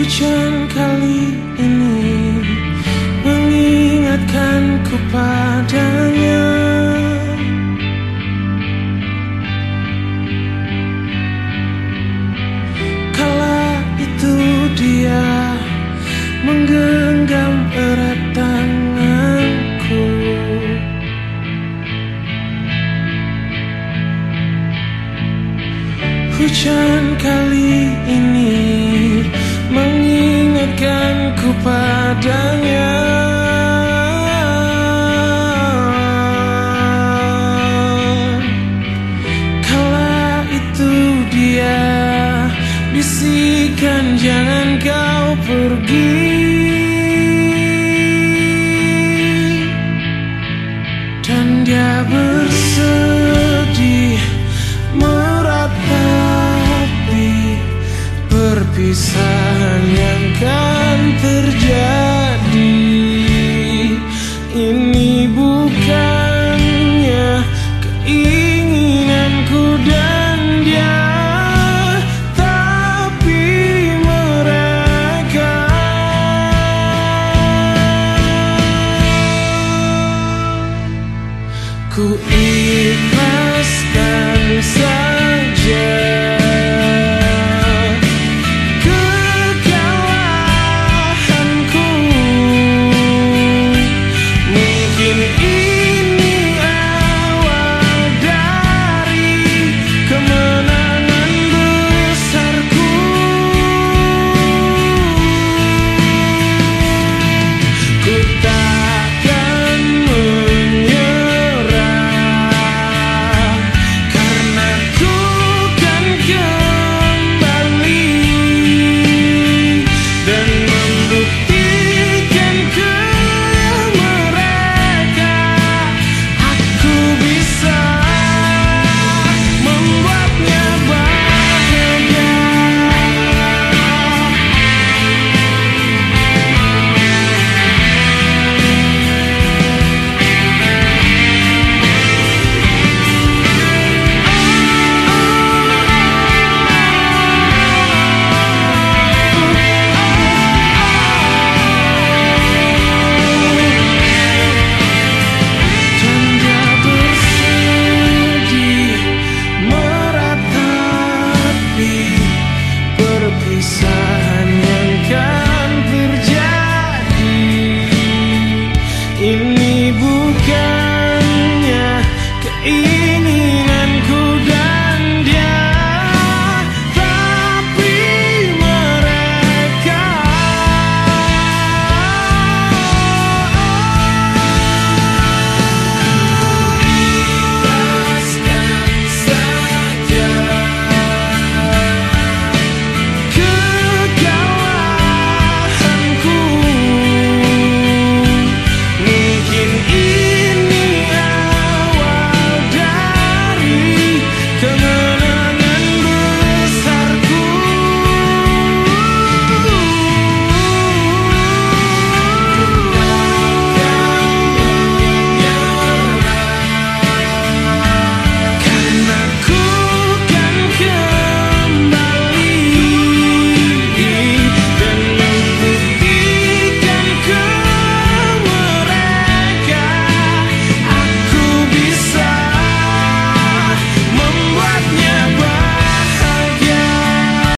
Hujan kali ini mengingatkanku padanya. Kala itu dia menggenggam erat Ku ingin Come on.